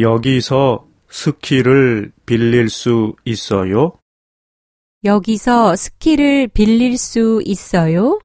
여기서 스키를 빌릴 수 있어요? 여기서 스키를 빌릴 수 있어요?